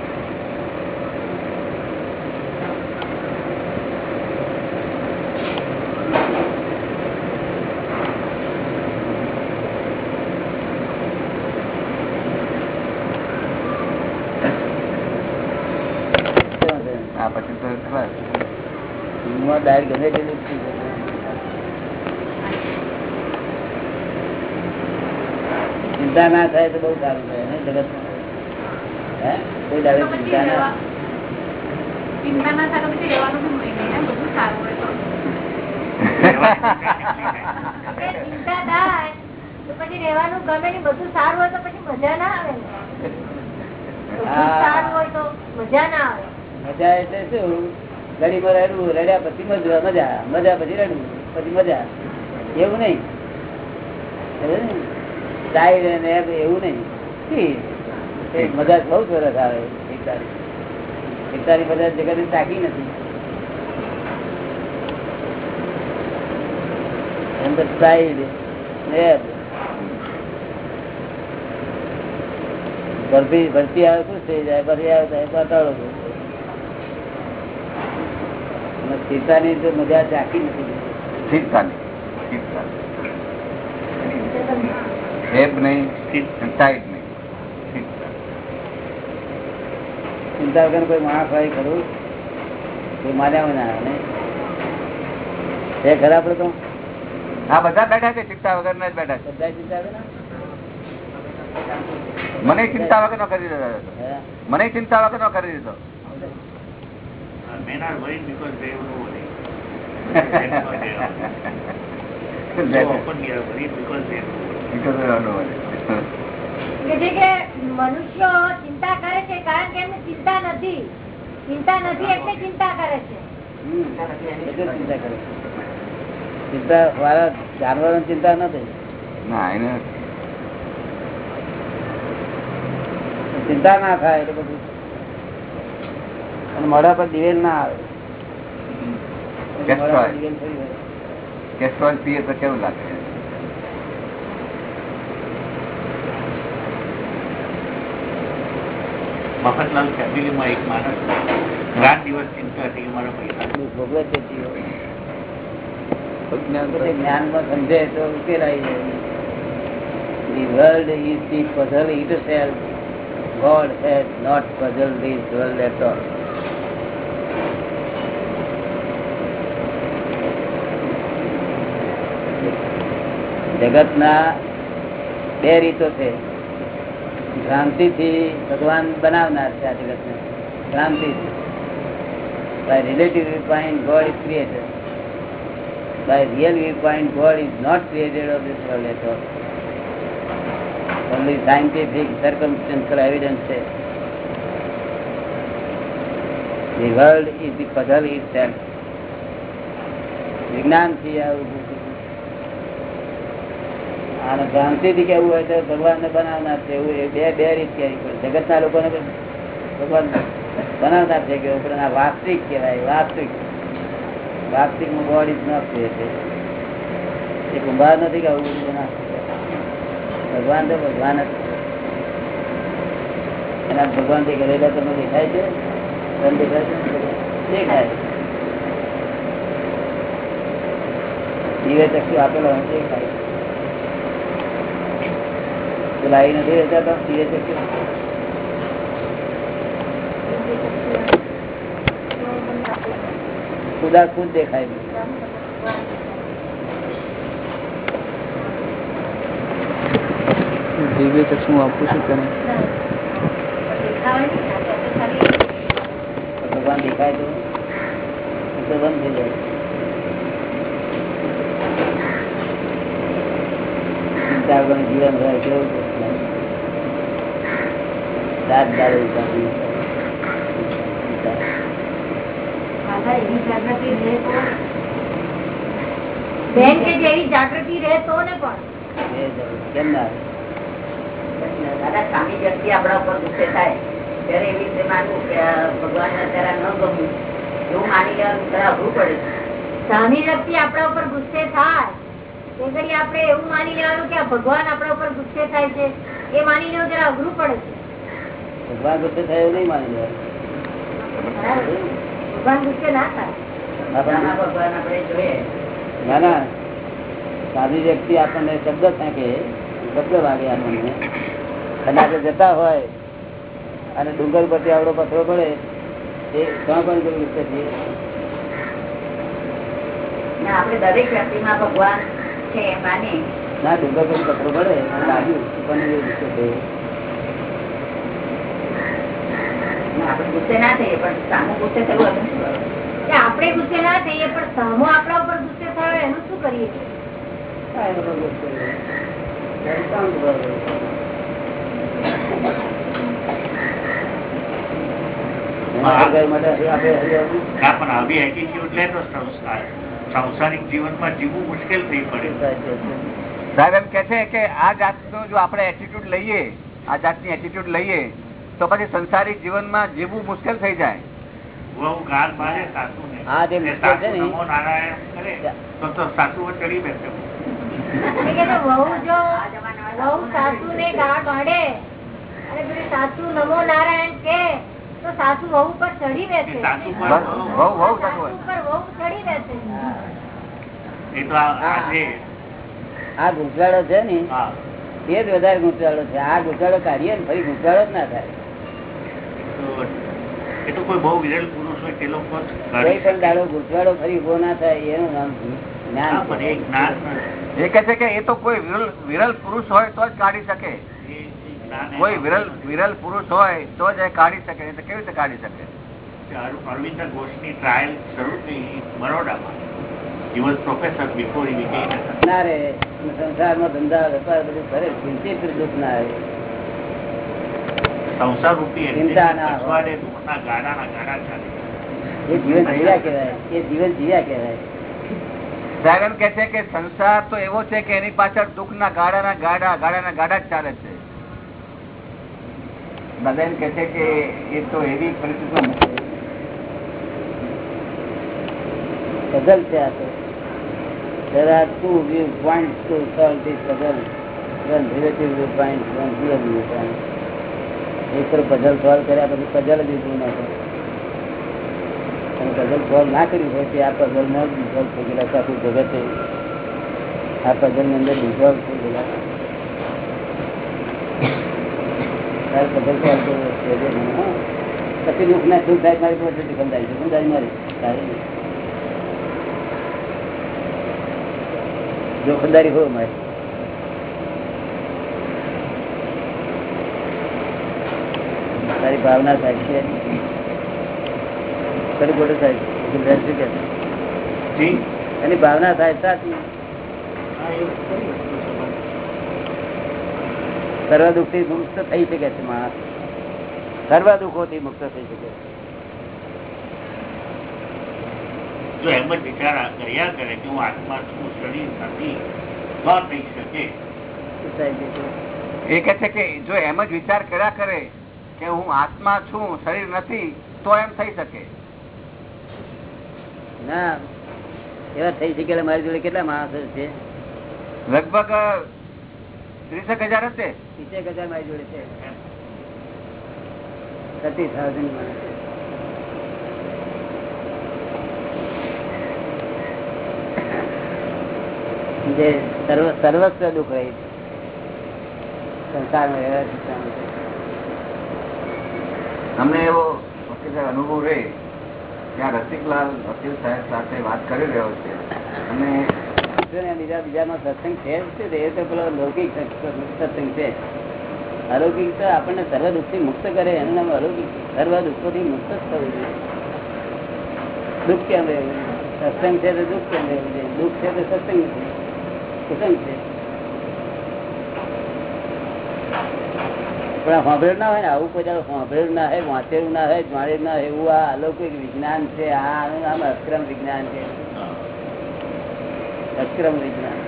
A: આ પછી તો ખરા.
B: ઊંઘમાં ડાયર ગમે તેટલું થઈ જાય. ચિંતા ના થાય તો બહુ સારું થાય જગત કોઈ દાડે ચિંતા ના
G: ચિંતા ના થાય તો પછી રહેવાનું હોય નહીં બધું સારું હોય તો. [LAUGHS]
E: ચિંતા થાય તો પછી રહેવાનું ગમે નહીં બધું સારું હોય તો પછી મજા ના આવે. ને સારું હોય તો મજા ના આવે.
B: મજા એટલે શું? ઘડીમાં રડવું રડ્યા પછી મજા મજા. મજા પછી રડવું પછી મજા. એવું નહીં? સમજ્યો ને? એવું નહીં. મજા બહુ સરસ આવે એકતાની એકતાની બધા જગત તાકી નથી. ભરતી ભરતી આવે શું થઈ જાય ભરતી આવે તો સીતાની તો મજા ચાકી નથી.
A: સ્થિરતાની સ્થિરતા હેપ નહીં ટાઈટ નહીં.
B: ચિંતા વગર કોઈ માણસ હોય ખરું કોઈ માર્યા ના આવે ને છે ખરા આપડે તો
A: હા બધા બેઠા છે ચિંતા વગર જ બેઠા છે.
B: બધા ચિંતા વગર
A: મને ચિંતા વગર નો કરી દીધો મને ચિંતા વગર નો કરી દીધો.
C: they are [LAUGHS] [LAUGHS] worried. Because they
E: મનુષ્યો ચિંતા કરે છે કારણ કે એમને ચિંતા નથી. ચિંતા નથી એટલે ચિંતા કરે છે.
B: ચિંતા વાળા જાનવરો ચિંતા નથી.
A: ના એને
B: ચિંતા ના થાય એટલે બધું. અને મોઢા પર દિવેલ ના આવે.
A: કેસ્ટ્રોલ પીએ તો કેવું લાગે?
C: મફતલાલ ફેમિલીમાં એક માણસ રાત દિવસ ચિંતા થઈ મારો મારા પૈસા
B: દુઃખ ભોગવે છે જીવો.
F: જ્ઞાન
B: પોતે જ્ઞાનમાં સમજે તો ઉકેલાઈ જાય The world is the puzzle itself. God has not puzzled this world at all. જગતના બે રીતો છે ભ્રાંતિથી ભગવાન બનાવનાર છે આ જગતને ભ્રાંતિથી By relative viewpoint, God is creator. By real viewpoint, God is not created of this world at all. Only scientific, circumstantial evidence says. The world is the puzzle itself. વિજ્ઞાનથી આ ઊભું થયું. અને ભ્રાંતિથી કેવું હોય તો ભગવાનને બનાવનાર છે, એવું એ બે બે રીત કહેવી પડે. જગતના લોકોને ભગવાન બનાવનાર છે કે પણ આ વાસ્તવિક કહેવાય, વાસ્તવિક. વાસ્તવિકમાં ગોડ ઇઝ નોટ ક્રિએટેડ એ કુંભાર નથી કે આવું બધું ભગવાન તો ભગવાન જ એના ભગવાનથી કરેલા તમને દેખાય છે? તમને દેખાય છે? દેખાય દિવ્ય ચક્ષુ આપેલો દેખાય આવી નથી રહેતા તો દિવ્ય છે ખુદા ખુદ દેખાય
A: દિવ્ય ચક્ષુ આપું છું તેને
B: ભગવાન દેખાય તો ભગવાન થઈ જાય. જીવન હોય કેવું? રાત દાડો
E: જાગૃતિ રહે તો ને પણ.
B: કેમ ના
D: દાદા સામી વ્યક્તિ આપણા ઉપર ગુસ્સે થાય. ત્યારે એવી રીતે માનવું કે આ અત્યારે ન ગમવું એવું માની લેવાનું જરા અઘરું પડે
E: સામી વ્યક્તિ આપણા ઉપર ગુસ્સે થાય. તે આપણે એવું માની લેવાનું કે ભગવાન આપણા ઉપર ગુસ્સે થાય છે એ માની લેવું જરા અઘરું પડે છે.
B: ભગવાન ગુસ્સે થાય એવું નહીં માની જાય
E: ભગવાન ગુસ્સે ના થાય.
D: ભગવાન આપણે જોઈએ?
B: ના ના. સાદી વ્યક્તિ આપણને શબ્દ ફેંકે શબ્દ વાગે આપણને. અને આપણે જતા હોય અને ડુંગર પરથી આવડો પથરો પડે એ ક્યાં પણ ગુસ્સે છીએ
D: આપણે દરેક વ્યક્તિમાં ભગવાન છે એ માની
B: ના ડુંગર પર પથરો પડે લાગ્યું પણ એ ગુસ્સે થયો
D: ને આપણે ગુસ્સે ના થઈએ પણ સામું ગુસ્સે થયું એનું શું
E: કે આપણે ગુસ્સે ના થઈએ પણ સામો આપણા ઉપર ગુસ્સે થયો એનું શું કરીએ?
H: સાંસારિક જીવનમાં જીવવું મુશ્કેલ થઈ પડે.
I: સાહેબ એમ કે છે કે આ જાતનો જો આપણે એટીટ્યુડ લઈએ આ જાતની એટીટ્યુડ લઈએ તો પછી સંસારી જીવનમાં જીવવું મુશ્કેલ થઈ જાય.
B: હા, મુશ્કેલ છે ને.
H: તો તો ચડી બેસે.
E: એટલે કે જો વહુ જો વહુ સાસુને ગાળ કાઢે અને સાસુ નમો નારાયણ કે તો સાસુ વહુ પર ચડી બેસે.
H: સાસુ પર
I: વહુ.
E: ચડી
H: આ- આજે
B: છે ને
H: હા.
B: એ જ વધારે ગુજરાળો છે. આ ગુંચવાડો કાઢીએ ને ફરી ગુંચવાડો જ ના થાય.
H: તો કોઈ બહુ વિરલ પુરુષ હોય તે લોકો જ
B: કોઈ પણ દાડો ગુંચવાડો ફરી ઊભો ના થાય એનું નામ જ્ઞાન
H: એ
B: છે.
H: જ્ઞાન
I: એ કે છે કે એ તો કોઈ વિરલ વિરલ પુરુષ હોય તો જ કાઢી શકે.
H: એ- એ
I: કોઈ વિરલ વિરલ પુરુષ હોય તો જ એ કાઢી શકે તો કેવી રીતે કાઢી શકે?
H: અર- અરવિંદ ઘોષની ટ્રાયલ શરૂ થઈ બરોડામાં. He was professor before he became
B: ના રે સંસારમાં ધંધા વેપાર બધું કરે ચિંતિત દુઃખ ના આવે
H: સંસાર રૂપી
B: ચિંતા ના
H: દુઃખના ગાડાના ગાડા ચાલે.
B: એ જીવન જીવ્યા કહેવાય. એ જીવન જીવ્યા કહેવાય.
I: સાહેબ કે છે કે સંસાર તો એવો છે કે એની પાછળ દુઃખના ગાડાના ગાડા ગાડાના ગાડા જ ચાલે છે. બદન કે છે કે એ તો એવી પરિસ્થિતિ
B: puzzle છે. આ તો. there are two view points to solve this puzzle one relative viewpoint one real viewpoint એક પર puzzle solve કર્યા પછી puzzle જ ઉભું ના થાય અને puzzle solve ના કર્યું હોય તે આ puzzle માં જ dissolve થઈ ગયેલા છે આખું જગત છે. આ puzzle ની અંદર dissolve થઈ ગયેલા તારે puzzle solve કરવો છે જે મને, હા. પછી દુઃખ ના સુખ થાય મારી પાસે દુકાનદારી દુકાનદારી મારી તારી નહીં. જોખમદારી હોય મારી તારી ભાવના થાય છે. ખરી ખોટું થાય છે? શું કહે એની ભાવના થાય સાચી. સર્વ દુઃખથી મુક્ત થઈ શકે છે માણસ. સર્વ દુઃખો થી મુક્ત થઈ શકે છે.
H: જો એમ જ વિચાર કર્યા કરે કે હું આત્મા છું શરીર નથી થઈ શકે?
I: એ કે છે કે જો એમ જ વિચાર કર્યા કરે કે હું આત્મા છું શરીર નથી તો એમ થઈ શકે.
B: ના એવા થઈ શકે મારી જોડે કેટલા માણસો છે?
I: લગભગ ત્રીસેક હજાર હશે.
B: ત્રીસેક હજાર મારી જોડે છે. થર્ટી થાઉઝન્ડ માણસ જે સર્વ સર્વસ્વ દુઃખ રહી છે. સંસારમાં.
I: અમને એવો વકીલ અનુભવ રહે ત્યાં રસિકલાલ વકીલ સાહેબ સાથે વાત કરી રહ્યો છે? અને
B: બીજા બીજાનો સત્સંગ છે એ તો પેલો લૌકિક સત્સંગ મુક્ત કરે, એનું નામ અલૌકિક મુક્ત જ થવું જોઈએ. દુઃખ કેમ સત્સંગ છે તો દુઃખ દુઃખ છે તો સત્સંગ કુસંગ છે. પણ સાંભળ્યું ના હોય ને આવું કોઈ સાંભળ્યું ના હોય વાંચેલું ના હોય જાણેલું ના હોય એવું આ અલૌકિક વિજ્ઞાન છે આ આનું નામ અક્રમ વિજ્ઞાન છે. અક્રમ વિજ્ઞાન.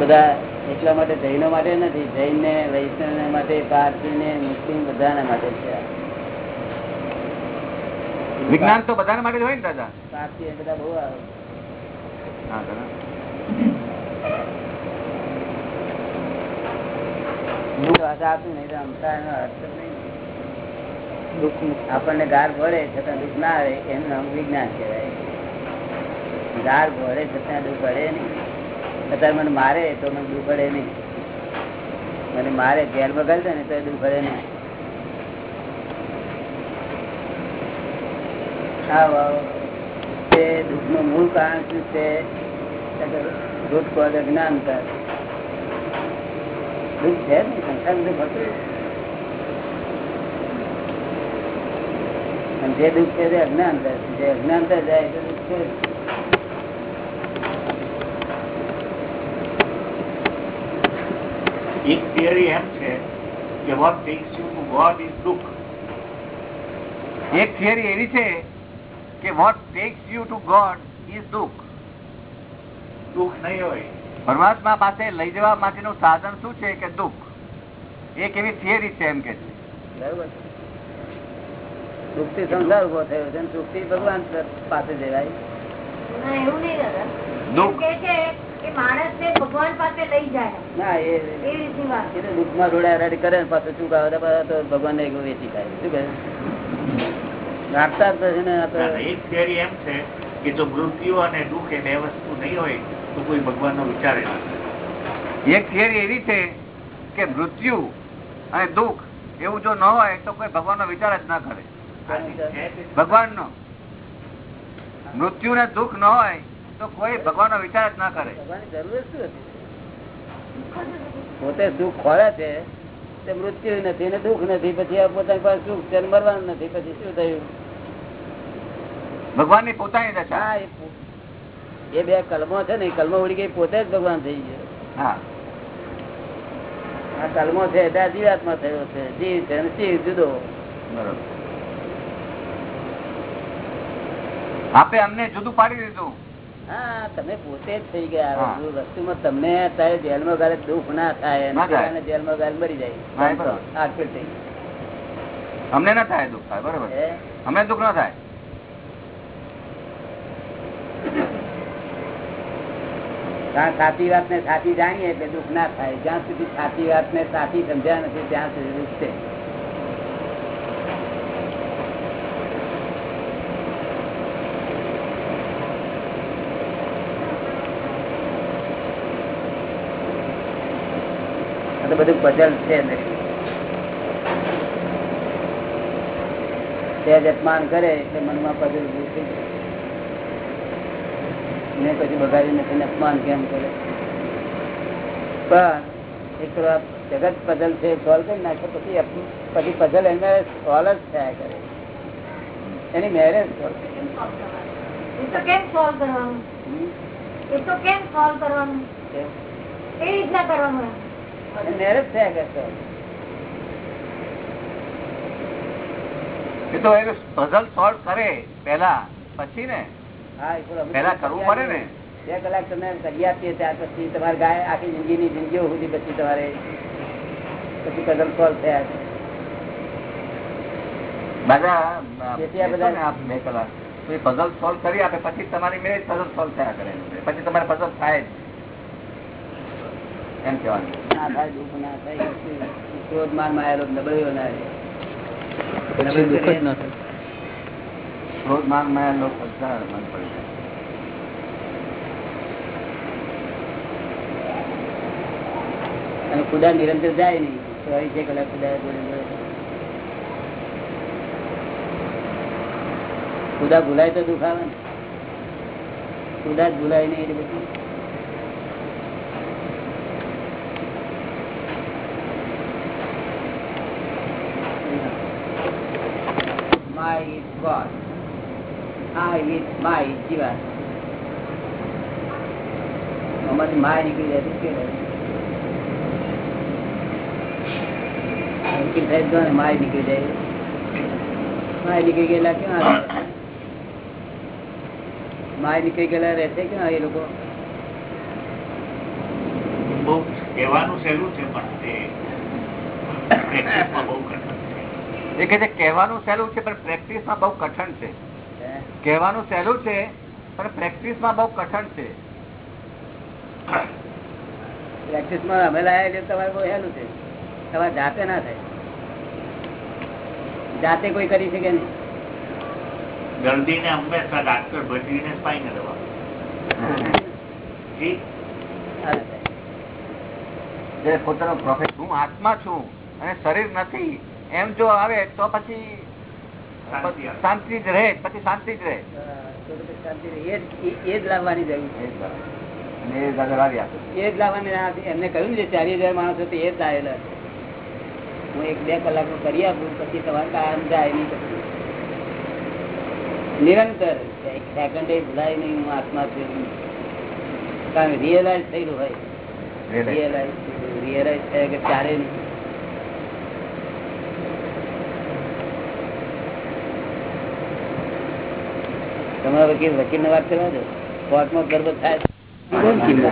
B: બધા એટલા માટે જૈનો માટે નથી જૈન ને વૈષ્ણવ માટે પારસી ને મુસ્લિમ બધાના માટે છે.
I: વિજ્ઞાન તો બધાને માટે હોય ને દાદા.
B: આપણને ગાર ભળે છતાં દુઃખ ના આવે એનું નામ વિજ્ઞાન કહેવાય. ગાર ભળે છતાં દુઃખ ભળે નહીં. અત્યારે મને મારે તો મને દુઃખ ભળે નહીં. મને મારે ઘેર બગાડી દે ને તો દુઃખ ભળે નહીં આવો આવો મૂળ કારણ છે? દુઃખ છે જે દુઃખ છે તે અજ્ઞાનતા છે. જે અજ્ઞાનતા જાય તો દુઃખ છે
H: એક થિયરી એમ છે કે what takes you to God is દુઃખ.
I: એક થિયરી એવી છે કે what takes you to God is દુઃખ.
H: દુઃખ નહીં હોય.
I: પરમાત્મા પાસે લઈ જવા માટેનું સાધન શું છે કે દુઃખ? એક એવી થિયરી છે એમ કે છે.
B: સંસાર ઊભો થયો ભગવાન પાસે જવાય.
E: ના એવું નહીં
I: દુઃખ.
E: કે છે કે માણસને ભગવાન પાસે લઈ જાય
B: ના એ
E: એ રીતની વાત
B: એ તો દુઃખમાં રોડા રાડી કરે ને પાછું ચૂક આવે તો પાછા તો ભગવાન ને વેચી થાય શું કહે રાખતા જ નથી ને આ તો
H: ના, ના, એક થિયરી એમ છે કે જો મૃત્યુ અને દુઃખ એ બે વસ્તુ નહીં હોય તો કોઈ ભગવાનનો વિચારે
I: એક થિયરી એવી છે કે મૃત્યુ અને દુઃખ એવું જો ન હોય તો કોઈ ભગવાનનો વિચાર જ ના કરે. ભગવાનનો. મૃત્યુ ને દુઃખ ન હોય તો કોઈ ભગવાનનો વિચાર જ ના કરે.
B: ભગવાનની જરૂર શું હતી? પોતે દુઃખ ખોરે છે તે મૃત્યુ નથી ને દુઃખ નથી પછી પોતાની પાસે સુખ છે ને મરવાનું નથી પછી શું થયું?
I: ભગવાનની પોતાની દશા.
B: એ બે કલમો છે ને કલમો ઉડી ગઈ પોતે જ ભગવાન થઈ ગયો.
I: હા.
B: આ કલમો છે એટલે જીવાત્મા થયો છે. જીવ છે જીવ જુદો.
I: બરોબર. આપે અમને જુદું પાડી દીધું.
B: હા તમે પોતે જ થઈ ગયા. વસ્તુમાં તમને અત્યારે જેલમાં ગાલે દુઃખ ના થાય અને
I: ના.
B: જેલમાં ગાલે મરી જાય. થઈ
I: અમને ના થાય દુઃખ થાય બરોબર? અમને દુઃખ ના થાય.
B: કારણ સાચી વાત ને સાચી જાણીએ એટલે દુઃખ ના થાય. જ્યાં સુધી સાચી વાત ને સાચી સમજ્યા નથી, ત્યાં સુધી દુઃખ છે. બધું પઝલ છે કરે એટલે મનમાં પઝલ ઉભું થઈ જાય. ને પછી બગાડી નથી ને અપમાન કેમ કરે પણ એક તો આ જગત પઝલ છે સોલ્વ કરી નાખે પછી અપ- પછી પઝલ એને સોલ્વ જ થયા કરે એની મેરેજ સોલ્વ
E: એ તો કેમ સોલ્વ કરવાનું એ તો કેમ સોલ્વ કરવાનું એ રીતના કરવાનું એમ.
B: મેરેજ થયા કરતો
I: એ તો એ પઝલ સોલ્વ કરે પેલા પછી ને
B: હા એ પેલો
I: કરવું પડે ને.
B: બે કલાક તમે કરી આપીએ ત્યાર પછી તમારે ગાય આખી જિંદગીની જિંદગીઓ સુધી પછી તમારે પછી કદમ સોલ્વ થયા છે.
I: પઝલ સોલ્વ કરી આપે પછી તમારી મેરેજ પઝલ સોલ્વ થયા કરે પછી તમારે પઝલ થાય જ. એમ કહેવાનું.
B: ના થાય દુઃખ ના થાય ક્રોધ માન માયેલો નબળ્યો ના રહે
F: પછી દુઃખ જ ના થાય.
I: ક્રોધ માન માયા લોક બધા મન પડી જાય
B: અને ખુદા નિરંતર જાય નહીં ચોવીસ કલાક ખુદા. ખુદા ભૂલાય તો દુઃખ આવે ને ખુદા જ ભૂલાય નહીં એટલે બધું My God. I is my જીવા આમાંથી માય નીકળી જાય માય નીકળી જાય. માય નીકળી ગયેલા ક્યાં? માય નીકળી ગયેલા રહેશે ક્યાં એ લોકો?
H: બહુ કહેવાનું સહેલું છે પણ બહુ કઠણ છે.
I: એ કે છે કહેવાનું સહેલું છે પણ પ્રેક્ટિસમાં બહુ કઠણ છે. કહેવાનું સહેલું છે પણ પ્રેક્ટિસમાં બહુ કઠણ છે.
B: પ્રેક્ટિસમાં અમે લાયા એટલે તમારે બહુ સહેલું છે. તમારે જાતે ના થાય. જાતે કોઈ કરી શકે નહીં.
H: દર્દીને હંમેશા ડાક્ટર ભજવીને જ પાઈને દવા જી
B: આ રીતે.
I: જે પોતાનો પ્રોફેસ હું આત્મા છું અને શરીર નથી. એમ જો આવે તો પછી
H: શાંતિ
I: જ રહે પછી શાંતિ જ રહે.
B: એ જ- એ- એ જ લાવવાની. જરૂર છે
I: એ દાદા લાવી આપે
B: એ જ લાવવાની એમને કહ્યું છે ચારી હજાર માણસો તો એ જ લાવેલા હું એક બે કલાક કરી આપું પછી તમારે કામ જાય નહીં નિરંતર. સેકન્ડ સેકન્ડે ભૂલાય નહીં હું આત્મા છું કારણ રિયલાઇઝ થયેલું હોય. રિયલાઇઝ રિયલાઇઝ થયા કે ચારે નહીં. તમારા વકીલ વકીલ ને વાત કરવા દો. કોર્ટમાં ગરબત થાય કોણ કિંમત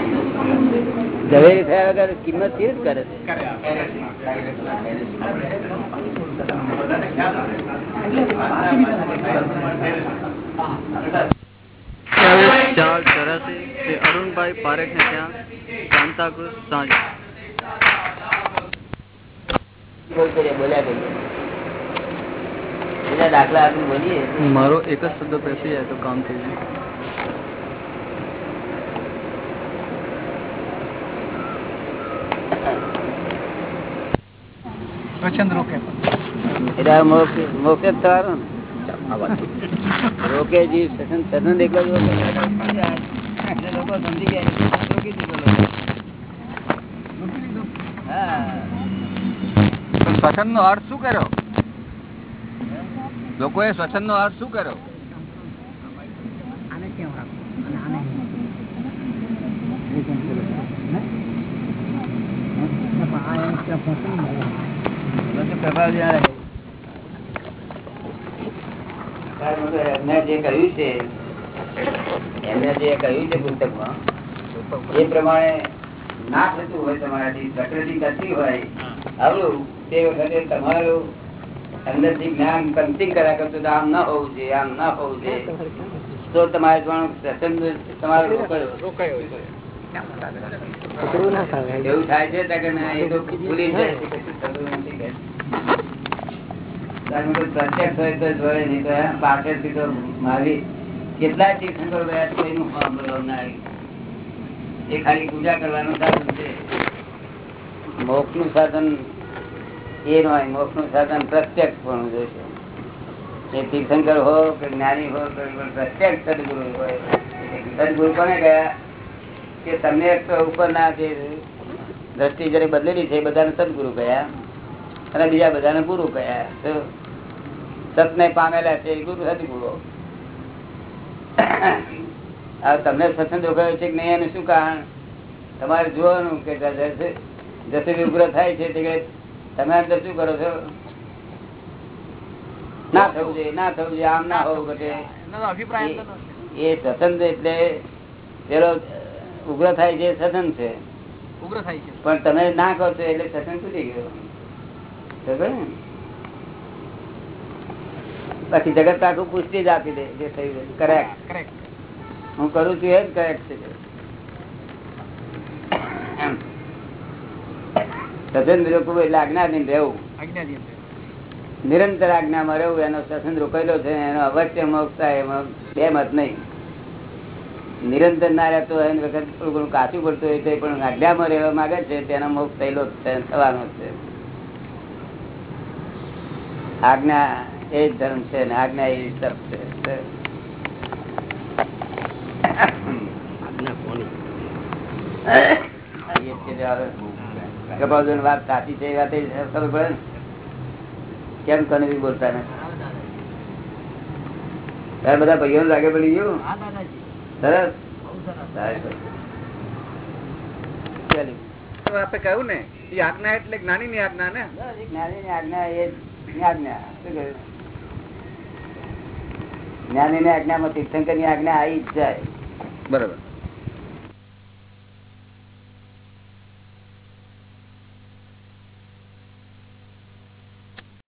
B: ઝવેરી થયા વગર કિંમત કેવી રીતે કરે? છે
F: ત્યારે ચાર ચોરાસી શ્રી અરુણભાઈ પારેખ ને ત્યાં સાંતાક્રુઝ સાંજ.
B: બોલ કરીએ, બોલ્યા કરીએ બીજા દાખલા આપણે બોલીએ.
F: મારો એક જ શબ્દ બેસી જાય તો કામ થઈ જાય.
B: એટલે આ મોક્ષ મોક્ષ જ થવાનો ને. રોકે જી સસન સસન એકલો જ રોકે. એટલે લોકો સમજી ગયા રોકી દીધો લોકો. હા.
I: સ્વચન નો અર્થ શું કર્યો? લોકોએ સ્વચન નો અર્થ શું કર્યો
B: એમને જે કહ્યું છે એમને જે કહ્યું છે પુસ્તકમાં એ પ્રમાણે ના થતું હોય તમારાથી પ્રકૃતિ કરતી હોય આવું તે વખતે તમારું અંદરથી જ્ઞાન કંતિંગ કર્યા કરતું આમ ના હોવું જોઈએ આમ ના હોવું જોઈએ. તો તમારે રોકાયો. એવું થાય છે ભૂલી જાય. પાછળથી તો મારી તીર્થંકરો ગયા કોઈનું. એ ખાલી પૂજા કરવાનું સાધન છે. મોક્ષનું સાધન એ નો મોક્ષનું સાધન પ્રત્યક્ષ પણ જોઈશે એ તીર્થંકર હો કે જ્ઞાની હો પ્રત્યક્ષ સદગુરુ હોય. સદગુરુ કોને ગયા કે તમને ઉપરના જે દ્રષ્ટિ જયારે બદલેલી છે બધાને સદગુરુ કયા? અને બીજા બધાને ગુરુ તો સતને પામેલા છે ગુરુ સદગુરુ. તમને સત્સંગ રોકાયો છે કે નહીં એનું શું કારણ? તમારે જોવાનું કે જશે જશે ઉગ્ર થાય છે તે તમે અંદર શું કરો છો? ના થવું જોઈએ ના થવું જોઈએ આમ ના હોવું ઘટે એ સત્સંગ એટલે પેલો ઉગ્ર થાય છે સત્સંગ છે.
A: ઉગ્ર થાય છે.
B: પણ તમે ના કરો છો એટલે સત્સંગ તૂટી ગયો. પછી જગત આખું પુષ્ટિ જ આપી દે જે થયું કરેક્ટ
A: કરેક્ટ
B: હું કરું છું એ જ કરેક્ટ છે. એમ. રોકવું એટલે આજ્ઞાધીન રહેવું. નિરંતર આજ્ઞામાં રહેવું એનો સત્સંગ રોકેલો છે એનો અવશ્ય મોક્ષ થાય એમાં બે મત નહીં. નિરંતર ના રહેતો એની વખત થોડું ઘણું કાચું પડતું હોય તો પણ આજ્ઞામાં રહેવા માંગે છે તેનો મોક્ષ થયેલો થવાનો છે. આજ્ઞા એ જ ધર્મ છે ને આજ્ઞા એ તપ છે. કપાલભાઈ વાત સાચી છે એ વાત ખબર પડે ને. કેમ કને બી બોલતા ને? તારે બધા ભાઈઓ લાગે પડી ગયું? સરસ? સારું.
F: આપે કહ્યું ને એ આજ્ઞા એટલે જ્ઞાની ની આજ્ઞા ને?
B: જ્ઞાની ની આજ્ઞા એ આજ્ઞા. શું કહ્યું? જ્ઞાનીની આજ્ઞામાં તીર્થંકરની આજ્ઞા આવી જ જાય.
F: બરાબર.